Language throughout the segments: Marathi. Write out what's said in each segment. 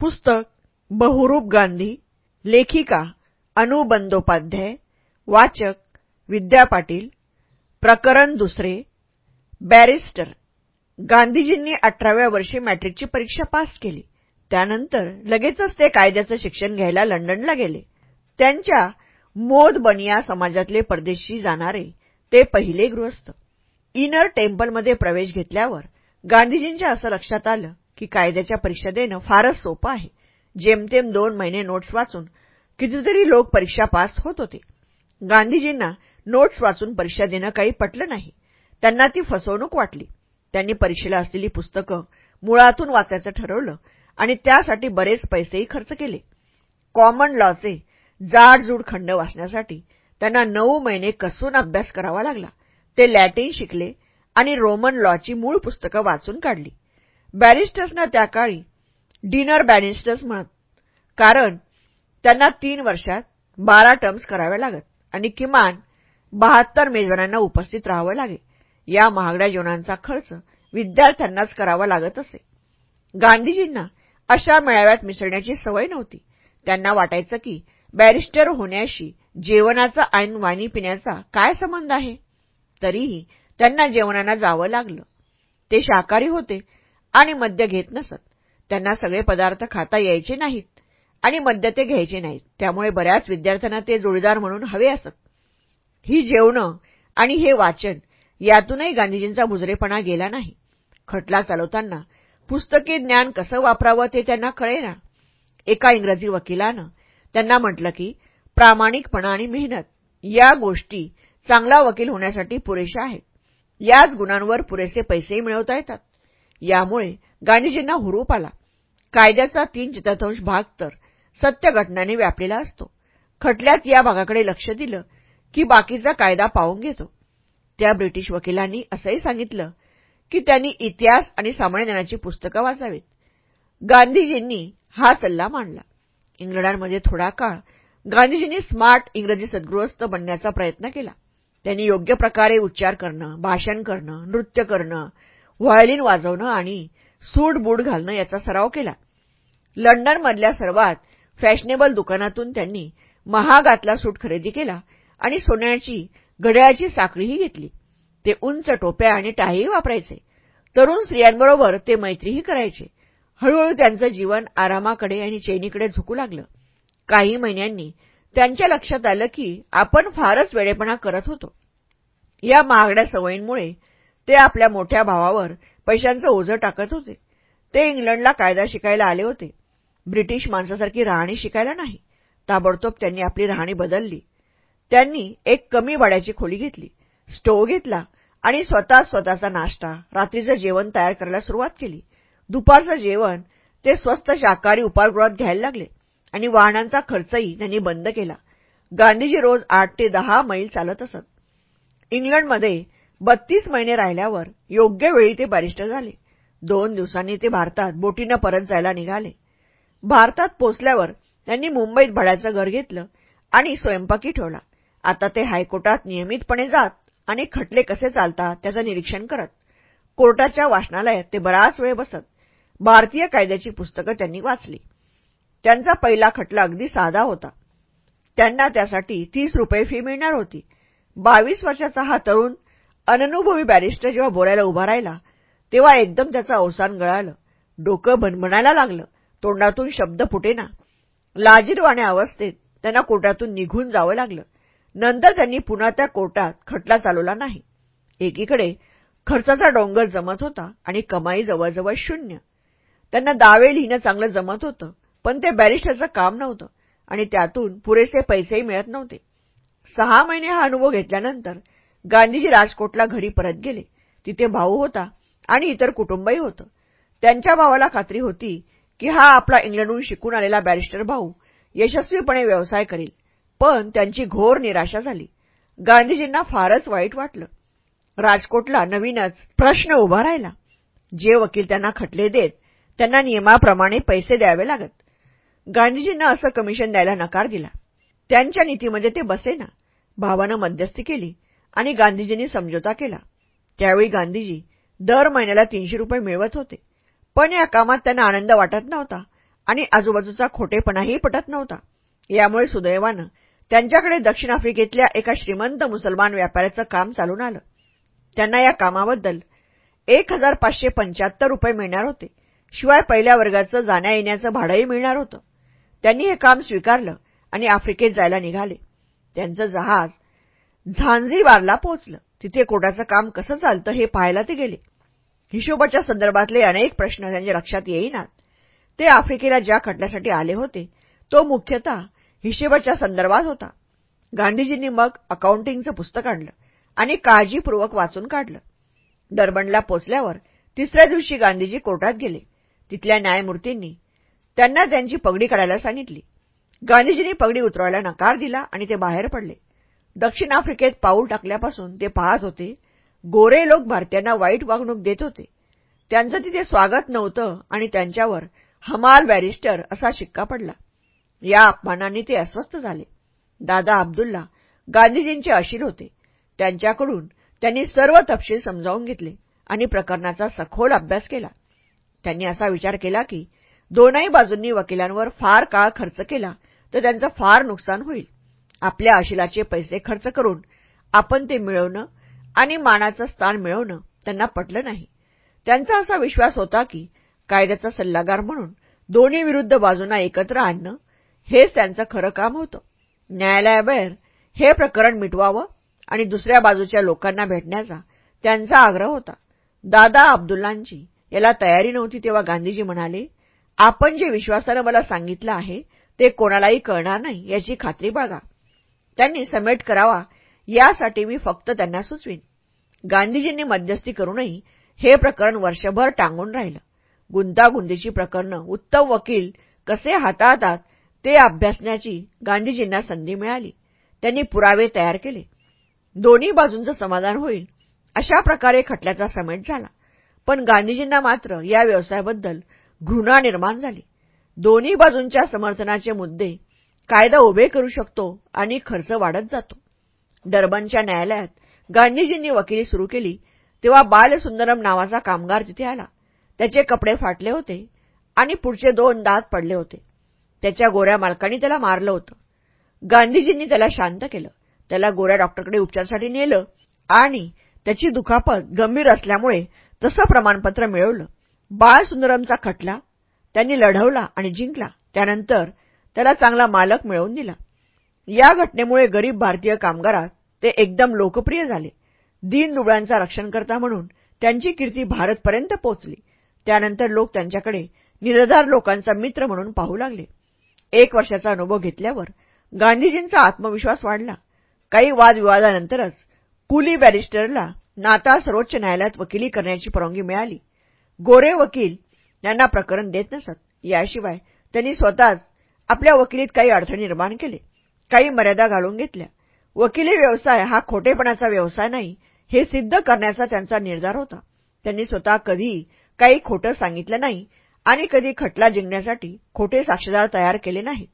पुस्तक बहुरूप गांधी लेखिका अनु बंदोपाध्याय वाचक विद्या पाटील प्रकरण दुसरे बॅरिस्टर. गांधीजींनी अठराव्या वर्षी मॅट्रिकची परीक्षा पास केली. त्यानंतर लगेचच ते कायद्याचं शिक्षण घ्यायला लंडनला गेले. त्यांच्या मोद बनिया समाजातले परदेशी जाणारे ते पहिले गृहस्थ. इनर टेम्पलमध्ये प्रवेश घेतल्यावर गांधीजींच्या असं लक्षात आलं की कायद्याच्या परीक्षा देणं फारच सोपं आहे. जेमतेम दोन महिने नोट्स वाचून कितीतरी लोक परीक्षा पास होत होते. गांधीजींना नोट्स वाचून परीक्षा देणं काही पटलं नाही. त्यांना ती फसवणूक वाटली. त्यांनी परीक्षेला असलेली पुस्तकं मुळातून वाचायचं ठरवलं आणि त्यासाठी बरेच पैसेही खर्च केले. कॉमन लॉचे जाडजूड खंड वाचण्यासाठी त्यांना नऊ महिने कसून अभ्यास करावा लागला. ते लॅटिन शिकले आणि रोमन लॉची मूळ पुस्तकं वाचून काढली. बॅरिस्टर्सना त्या काळी डिनर बॅरिस्टर्स म्हणत. कारण त्यांना तीन वर्षात बारा टर्म्स कराव्या लागत आणि किमान बहात्तर मेजवानांना उपस्थित राहावं लागे. या महागड्या जेवणांचा खर्च विद्यार्थ्यांनाच करावा लागत असे. गांधीजींना अशा मेळाव्यात मिसळण्याची सवय नव्हती. त्यांना वाटायचं की बॅरिस्टर होण्याशी जेवणाचा ऐन वाणी पिण्याचा काय संबंध आहे? तरीही त्यांना जेवणांना जावं लागलं. ते शाकाहारी होते आणि मद्य घेत नसत. त्यांना सगळे पदार्थ खाता यायचे नाहीत आणि मद्य ते घ्यायचे नाहीत. त्यामुळे बऱ्याच विद्यार्थ्यांना ते जोडीदार म्हणून हवे असत. ही जेवणं आणि हे वाचन यातूनही गांधीजींचा मुजरेपणा गेला नाही. खटला चालवताना पुस्तकी ज्ञान कसं वापरावं ते त्यांना कळेना. एका इंग्रजी वकिलानं त्यांना म्हटलं की प्रामाणिकपणा आणि मेहनत या गोष्टी चांगला वकील होण्यासाठी पुरेशा आहेत. याच गुणांवर पुरेसे पैसेही मिळवता येतात. यामुळे गांधीजींना हुरूप आला. कायद्याचा तीन चतुर्थांश भाग तर सत्य घटनांनी व्यापलेला असतो. खटल्यात या भागाकडे लक्ष दिलं की बाकीचा कायदा पाहून घेतो. त्या ब्रिटिश वकिलांनी असंही सांगितलं की त्यांनी इतिहास आणि सामान्य ज्ञानाची पुस्तकं वाचावीत. गांधीजींनी हा सल्ला मांडला. इंग्लंडमध्ये थोडा काळ गांधीजींनी स्मार्ट इंग्रजी सद्गृहस्थ बनण्याचा प्रयत्न केला. त्यांनी योग्य प्रकारे उच्चार करणं भाषण करणं नृत्य करणं व्हायोलिन वाजवणं आणि सूट बूट घालणं याचा सराव केला. लंडनमधल्या सर्वात फॅशनेबल दुकानातून त्यांनी महागातला सूट खरेदी केला आणि सोन्याची घड्याळाची साखळीही घेतली. ते उंच टोप्या आणि टाहीही वापरायचे. तरुण स्त्रियांबरोबर ते मैत्रीही करायचे. हळूहळू त्यांचं जीवन आरामाकडे आणि चैनीकडे झुकू लागलं. काही महिन्यांनी त्यांच्या लक्षात आलं की आपण फारच वेडेपणा करत होतो. या महागड्या सवयींमुळे ते आपल्या मोठ्या भावावर पैशांचं ओझं टाकत होते. ते इंग्लंडला कायदा शिकायला आले होते. ब्रिटिश माणसासारखी राहणी शिकायला नाही. ताबडतोब त्यांनी आपली राहणी बदलली. त्यांनी एक कमी भाड्याची खोली घेतली स्टोव घेतला आणि स्वतः स्वतःचा नाश्ता रात्रीचं जेवण तयार करायला सुरुवात केली. दुपारचं जेवण ते स्वस्त शाकाहारी उपारगृहात घ्यायला लागले आणि वाहनांचा खर्चही त्यांनी बंद केला. गांधीजी रोज आठ ते दहा मैल चालत असत. इंग्लंडमध्ये बत्तीस महिने राहिल्यावर योग्य वेळी ते बॅरिस्टर झाले. दोन दिवसांनी ते भारतात बोटीनं परत जायला निघाले. भारतात पोचल्यावर त्यांनी मुंबईत भाड्याचं घर घेतलं आणि स्वयंपाकी ठेवला. आता ते हायकोर्टात नियमितपणे जात आणि खटले कसे चालतात त्याचं निरीक्षण करत. कोर्टाच्या वाचनालयात ते बराच वेळ बसत. भारतीय कायद्याची पुस्तकं त्यांनी वाचली. त्यांचा पहिला खटला अगदी साधा होता. त्यांना त्यासाठी तीस रुपये फी मिळणार होती. बावीस वर्षाचा हा तरुण अननुभवी बॅरिस्टर जेव्हा बोलायला उभा राहिला तेव्हा एकदम त्याचं अवसान गळालं. डोकं भनभणायला लागलं. तोंडातून शब्द फुटेना. लाजीरवाण्या अवस्थेत त्यांना कोर्टातून निघून जावं लागलं. नंतर त्यांनी पुन्हा त्या कोर्टात खटला चालवला नाही. एकीकडे खर्चाचा डोंगर जमत होता आणि कमाई जवळजवळ शून्य. त्यांना दावे लिहिणं चांगलं जमत होतं पण ते बॅरिस्टरचं काम नव्हतं आणि त्यातून पुरेसे पैसेही मिळत नव्हते. सहा महिने हा अनुभव घेतल्यानंतर गांधीजी राजकोटला घरी परत गेले. तिथे भाऊ होता आणि इतर कुटुंबही होतं. त्यांच्या भावाला खात्री होती की हा आपला इंग्लंडहून शिकून आलेला बॅरिस्टर भाऊ यशस्वीपणे व्यवसाय करेल. पण त्यांची घोर निराशा झाली. गांधीजींना फारच वाईट वाटलं. राजकोटला नवीनच प्रश्न उभा राहिला. जे वकील त्यांना खटले देत त्यांना नियमाप्रमाणे पैसे द्यावे लागत. गांधीजींना असं कमिशन द्यायला नकार दिला. त्यांच्या नीतीमध्ये ते बसेना. भावानं मध्यस्थी केली. आणि गांधीजींनी समझोता केला. त्यावेळी गांधीजी दर महिन्याला तीनशे रुपये मिळवत होते. पण या कामात त्यांना आनंद वाटत नव्हता आणि आजूबाजूचा खोटेपणाही पटत नव्हता. यामुळे सुदैवानं त्यांच्याकडे दक्षिण आफ्रिकेतल्या एका श्रीमंत मुसलमान व्यापाऱ्याचं काम चालून आलं. त्यांना या कामाबद्दल एक हजार पाचशे पंच्याहत्तर रुपये मिळणार होते. शिवाय पहिल्या वर्गाचं जाण्या येण्याचं भाडंही मिळणार होतं. त्यांनी हे काम स्वीकारलं आणि आफ्रिकेत जायला निघाले. त्यांचं जहाज झांझीबारला पोहोचलं तिथे कोटाचं काम कसं चालतं हे पाहायला ते गेले. हिशोबाच्या संदर्भातले अनेक प्रश्न त्यांच्या लक्षात येईनात ते आफ्रिकेला ज्या खटल्यासाठी आले होते तो मुख्यतः हिशेबाच्या संदर्भात होता. गांधीजींनी मग अकाउंटिंगचं पुस्तक आणलं आणि काळजीपूर्वक वाचून काढलं. डर्बनला पोचल्यावर तिसऱ्या दिवशी गांधीजी कोर्टात गेले. तिथल्या न्यायमूर्तींनी त्यांना त्यांची पगडी काढायला सांगितली. गांधीजींनी पगडी उतरवायला नकार दिला आणि ते बाहेर पडले. दक्षिण आफ्रिकेत पाऊल टाकल्यापासून ते पाहत होते. गोरे लोक भारतीयांना वाईट वागणूक देत होते. त्यांचं तिथे स्वागत नव्हतं आणि त्यांच्यावर हमाल बॅरिस्टर असा शिक्का पडला. या अपमानांनी ते अस्वस्थ झाले. दादा अब्दुल्ला गांधीजींचे अशील होते. त्यांच्याकडून त्यांनी सर्व तपशील समजावून घेतले आणि प्रकरणाचा सखोल अभ्यास केला. त्यांनी असा विचार केला की दोनही बाजूंनी वकिलांवर फार काळ खर्च केला तर त्यांचं फार नुकसान होईल. आपल्या आशिलाचे पैसे खर्च करून आपण ते मिळवणं आणि मानाचं स्थान मिळवणं त्यांना पटलं नाही. त्यांचा असा विश्वास होता की कायद्याचा सल्लागार म्हणून दोन्ही विरुद्ध बाजूंना एकत्र आणणं हेच त्यांचं खरं काम होतं. न्यायालयाबाहेर हे प्रकरण मिटवावं आणि दुसऱ्या बाजूच्या लोकांना भेटण्याचा त्यांचा आग्रह होता. दादा अब्दुल्लांची याला तयारी नव्हती तेव्हा गांधीजी म्हणाले आपण जे विश्वासानं मला सांगितलं आहे ते कोणालाही कळणार नाही याची खात्री बाळगा. त्यांनी समेट करावा यासाठी मी फक्त त्यांना सुचवीन. गांधीजींनी मध्यस्थी करूनही हे प्रकरण वर्षभर टांगून राहिलं. गुंतागुंतीची प्रकरणं उत्तम वकील कसे हाताळतात ते अभ्यासण्याची गांधीजींना संधी मिळाली. त्यांनी पुरावे तयार केले. दोन्ही बाजूंचं समाधान होईल अशा प्रकारे खटल्याचा समेट झाला. पण गांधीजींना मात्र या व्यवसायाबद्दल घृणा निर्माण झाली. दोन्ही बाजूंच्या समर्थनाचे मुद्दे कायदा उभे करू शकतो आणि खर्च वाढत जातो. डरबनच्या न्यायालयात गांधीजींनी वकिली सुरू केली तेव्हा बालसुंदरम नावाचा कामगार तिथे आला. त्याचे कपडे फाटले होते आणि पुढचे दोन दात पडले होते. त्याच्या गोऱ्या मालकांनी त्याला मारलं होतं. गांधीजींनी त्याला शांत केलं. त्याला गोऱ्या डॉक्टरकडे उपचारासाठी नेलं आणि त्याची दुखापत गंभीर असल्यामुळे तसं प्रमाणपत्र मिळवलं. बाळसुंदरमचा खटला त्यांनी लढवला आणि जिंकला. त्यानंतर त्याला चांगला मालक मिळवून दिला. या घटनेमुळे गरीब भारतीय कामगारात ते एकदम लोकप्रिय झाले. दीनदुबळ्यांचा रक्षणकर्ता म्हणून त्यांची कीर्ती भारतपर्यंत पोचली त्यानंतर लोक त्यांच्याकडे निरधार लोकांचा मित्र म्हणून पाहू लागले. एक वर्षाचा अनुभव घेतल्यावर गांधीजींचा आत्मविश्वास वाढला. काही वादविवादानंतरच कुली बॅरिस्टरला नाता सर्वोच्च न्यायालयात वकिली करण्याची परवानगी मिळाली. गोरे वकील यांना प्रकरण देत नसत. याशिवाय त्यांनी स्वतःच आपल्या वकिलीत काही अडथळे निर्माण केले काही मर्यादा घालून घेतल्या. वकिली व्यवसाय हा खोटेपणाचा व्यवसाय नाही हे सिद्ध करण्याचा त्यांचा निर्धार होता. त्यांनी स्वतः कधी काही खोटं सांगितलं नाही आणि कधी खटला जिंकण्यासाठी खोटे साक्षीदार तयार केले नाहीत.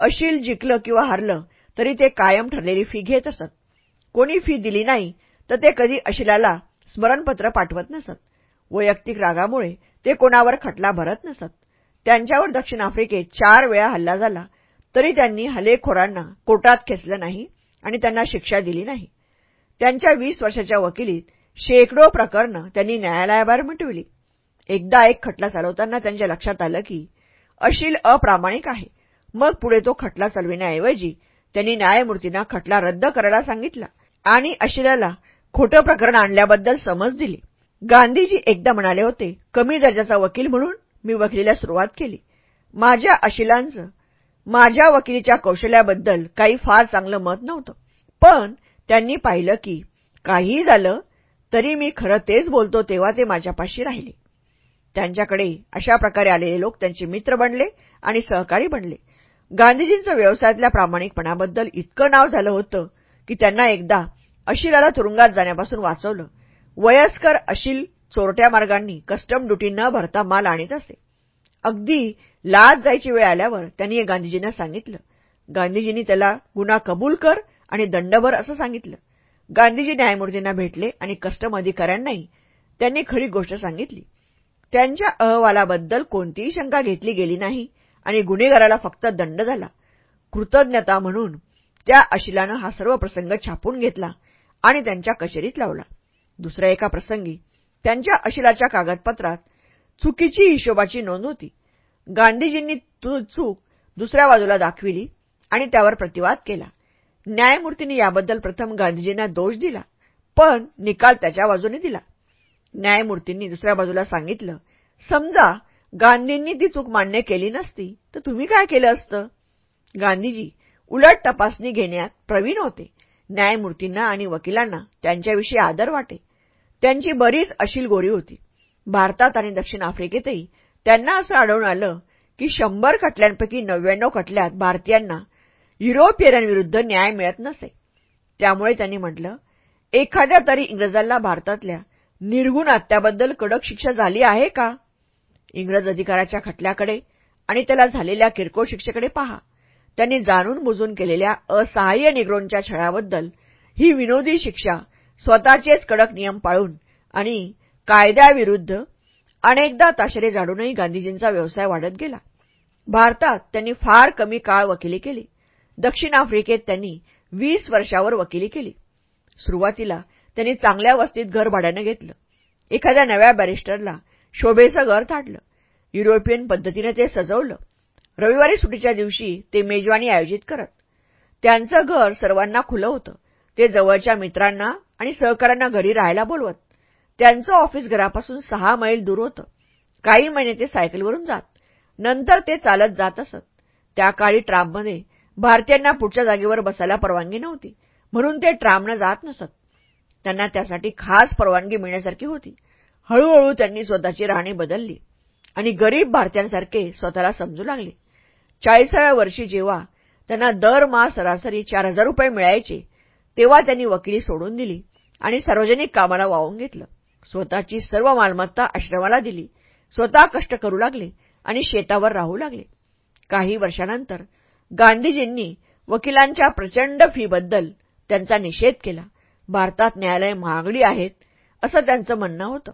अशील जिंकलं किंवा हरलं तरी ते कायम ठरलेली फी घेत असत. कोणी फी दिली नाही तर ते कधी अशिलाला स्मरणपत्र पाठवत नसत. वैयक्तिक रागामुळे ते कोणावर खटला भरत नसत. त्यांच्यावर दक्षिण आफ्रिकेत चार वेळा हल्ला झाला तरी त्यांनी हल्लेखोरांना कोर्टात खेचलं नाही आणि त्यांना शिक्षा दिली नाही. त्यांच्या वीस वर्षाच्या वकिलीत शेकडो प्रकरणं त्यांनी न्यायालयाबाहेर मिटविली. एकदा एक खटला चालवताना त्यांच्या लक्षात आलं की अशील अप्रामाणिक आहे. मग पुढे तो खटला चालविण्याऐवजी त्यांनी न्यायमूर्तींना खटला रद्द करायला सांगितला आणि अशिलाला खोटं प्रकरण आणल्याबद्दल समज दिली. गांधीजी एकदा म्हणाले होते कमी दर्जाचा वकील म्हणून मी वकिलीला सुरुवात केली. माझ्या अशिलांचं माझ्या वकिलीच्या कौशल्याबद्दल काही फार चांगलं मत नव्हतं. पण त्यांनी पाहिलं की काहीही झालं तरी मी खरं तेच बोलतो तेव्हा ते माझ्यापाशी राहिले. त्यांच्याकडे अशा प्रकारे आलेले लोक त्यांचे मित्र बनले आणि सहकारी बनले. गांधीजींचं व्यवसायातल्या प्रामाणिकपणाबद्दल इतकं नाव झालं होतं की त्यांना एकदा अशिलाला तुरुंगात जाण्यापासून वाचवलं. वयस्कर अशिल चोरट्या मार्गांनी कस्टम ड्युटी न भरता माल आणत असे. अगदी लाज जायची वेळ आल्यावर त्यांनी गांधीजींना सांगितलं. गांधीजींनी त्याला गुन्हा कबूल कर आणि दंडभर असं सांगितलं. गांधीजी न्यायमूर्तींना भेटले आणि कस्टम अधिकाऱ्यांनाही त्यांनी खरी गोष्ट सांगितली. त्यांच्या अहवालाबद्दल कोणतीही शंका घेतली गेली नाही आणि गुन्हेगाराला फक्त दंड झाला. कृतज्ञता म्हणून त्या अशिलानं हा सर्व प्रसंग छापून घेतला आणि त्यांच्या कचेरीत लावला. दुसऱ्या एका प्रसंगी त्यांच्या अशिलाच्या कागदपत्रात चुकीची हिशोबाची नोंद होती. गांधीजींनी चूक दुसऱ्या बाजूला दाखविली आणि त्यावर प्रतिवाद केला. न्यायमूर्तींनी याबद्दल प्रथम गांधीजींना दोष दिला पण निकाल त्याच्या बाजूने दिला. न्यायमूर्तींनी दुसऱ्या बाजूला सांगितलं समजा गांधींनी ती चूक मान्य केली नसती तर तुम्ही काय केलं असतं? गांधीजी उलट तपासणी घेण्यात प्रवीण होते. न्यायमूर्तींना आणि वकिलांना त्यांच्याविषयी आदर वाटे. त्यांची बरीच अशील गोरी होती. भारतात आणि दक्षिण आफ्रिकेतही त्यांना असं आढळून आलं की शंभर खटल्यांपैकी नव्याण्णव खटल्यात भारतीयांना युरोपियनांविरुद्ध न्याय मिळत नसे. त्यामुळे त्यांनी म्हटलं एखाद्या तरी इंग्रजांना भारतातल्या निर्गुण हत्याबद्दल कडक शिक्षा झाली आहे का? इंग्रज अधिकाराच्या खटल्याकडे आणि त्याला झालेल्या किरकोळ शिक्षेकडे पहा. त्यांनी जाणून बुजून केलेल्या असहाय्य निग्रोंच्या छळाबद्दल ही विनोदी शिक्षा स्वतःचेच कडक नियम पाळून आणि कायद्याविरुद्ध अनेकदा ताशेरे झाडूनही गांधीजींचा व्यवसाय वाढत गेला. भारतात त्यांनी फार कमी काळ वकिली केली. दक्षिण आफ्रिकेत त्यांनी वीस वर्षावर वकिली केली. सुरुवातीला त्यांनी चांगल्या वस्तीत घर भाड्यानं घेतलं. एखाद्या नव्या बॅरिस्टरला शोभेचं घर थाटलं. युरोपियन पद्धतीने ते सजवलं. रविवारी सुटीच्या दिवशी ते मेजवानी आयोजित करत. त्यांचं घर सर्वांना खुलं होतं. ते जवळच्या मित्रांना आणि सहकाऱ्यांना घरी राहायला बोलवत. त्यांचं ऑफिस घरापासून सहा मैल दूर होतं. काही महिने ते सायकलवरून जात. नंतर ते चालत जात असत. त्या काळी ट्राममध्ये भारतीयांना पुढच्या जागेवर बसायला परवानगी नव्हती. म्हणून ते ट्रामनं जात नसत. त्यांना त्यासाठी खास परवानगी मिळण्यासारखी होती. हळूहळू त्यांनी स्वतःची राहणी बदलली आणि गरीब भारतीयांसारखे स्वतःला समजू लागले. चाळीसाव्या वर्षी जेव्हा त्यांना दरमहा सरासरी चार हजार रुपये मिळायचे तेव्हा त्यांनी वकिली सोडून दिली आणि सार्वजनिक कामाला वाहून घेतलं. स्वतःची सर्व मालमत्ता आश्रमाला दिली. स्वतः कष्ट करू लागले आणि शेतावर राहू लागले. काही वर्षानंतर गांधीजींनी वकिलांच्या प्रचंड फीबद्दल त्यांचा निषेध केला. भारतात न्यायालय महागडी आहेत असं त्यांचं म्हणणं होतं.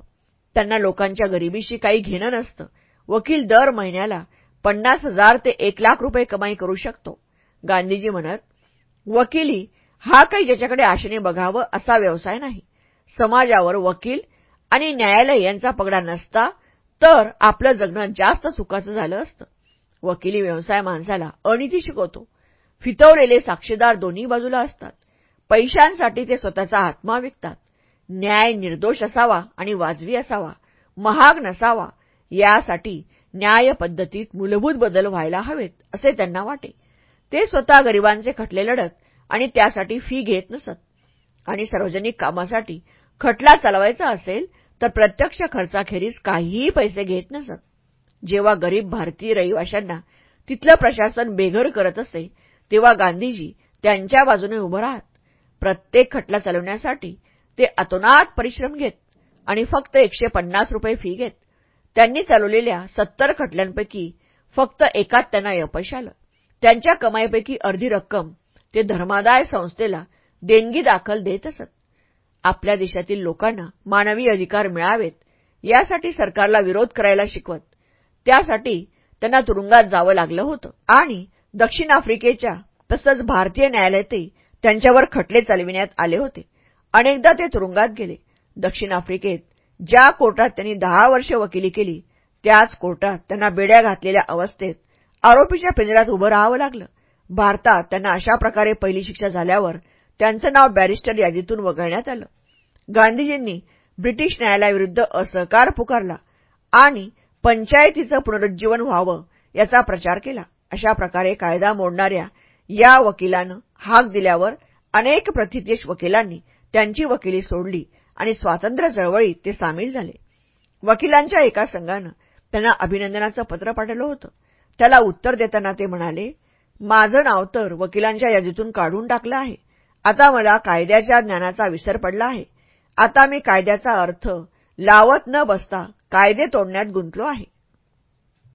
त्यांना लोकांच्या गरिबीशी काही घेणं नसतं. वकील दर महिन्याला पन्नास हजार ते एक लाख रुपये कमाई करू शकतो. गांधीजी म्हणत वकिली हा काही ज्याच्याकडे आशेने बघावं असा व्यवसाय नाही. समाजावर वकील आणि न्यायालय यांचा पगडा नसता तर आपलं जगणं जास्त सुखाचं झालं असतं. वकिली व्यवसाय माणसाला अनिती शिकवतो. फितवलेले साक्षीदार दोन्ही बाजूला असतात. पैशांसाठी ते स्वतःचा आत्मा विकतात. न्याय निर्दोष असावा आणि वाजवी असावा महाग नसावा यासाठी न्याय पद्धतीत मूलभूत बदल व्हायला हवेत असे त्यांना वाटे. ते स्वतः गरिबांचे खटले लढत आणि त्यासाठी फी घेत नसत. आणि सार्वजनिक कामासाठी खटला चालवायचा असेल तर प्रत्यक्ष खर्चाखेरीज काहीही पैसे घेत नसत. जेव्हा गरीब भारतीय रहिवाशांना तिथलं प्रशासन बेघर करत असे तेव्हा गांधीजी त्यांच्या बाजूने उभं राहत. प्रत्येक खटला चालवण्यासाठी ते अतोनात परिश्रम घेत आणि फक्त एकशे पन्नास रुपये फी घेत. त्यांनी चालवलेल्या सत्तर खटल्यांपैकी फक्त एकात त्यांना अपयश आलं. त्यांच्या कमाईपैकी अर्धी रक्कम ते धर्मादाय संस्थेला देणगी दाखल देत असत. आपल्या देशातील लोकांना मानवी अधिकार मिळावेत यासाठी सरकारला विरोध करायला शिकवत. त्यासाठी त्यांना तुरुंगात जावं लागलं होतं. आणि दक्षिण आफ्रिकेच्या तसंच भारतीय न्यायालयातही त्यांच्यावर खटले चालविण्यात आले होते. अनेकदा ते तुरुंगात गेले. दक्षिण आफ्रिकेत ज्या कोर्टात त्यांनी दहा वर्ष वकिली केली त्याच कोर्टात त्यांना बेड्या घातलेल्या अवस्थेत आरोपीच्या पिंजऱ्यात उभं राहावं लागलं. भारतात त्यांना अशा प्रकारे पहिली शिक्षा झाल्यावर त्यांचं नाव बॅरिस्टर यादीतून वगळण्यात आलं. गांधीजींनी ब्रिटिश न्यायालयाविरुद्ध असहकार पुकारला आणि पंचायतीचं पुनरुज्जीवन व्हावं याचा प्रचार केला. अशा प्रकारे कायदा मोडणाऱ्या या वकिलानं हाक दिल्यावर अनेक प्रतिदेश वकिलांनी त्यांची वकिली सोडली आणि स्वातंत्र्य चळवळीत ते सामील झाले. वकिलांच्या एका संघानं त्यांना अभिनंदनाचं पत्र पाठवलं होतं. त्याला उत्तर देताना ते म्हणाले माझं नाव तर वकिलांच्या यादीतून काढून टाकलं आहे. आता मला कायद्याच्या ज्ञानाचा विसर पडला आहे. आता मी कायद्याचा अर्थ लावत न बसता कायदे तोडण्यात गुंतलो आहे.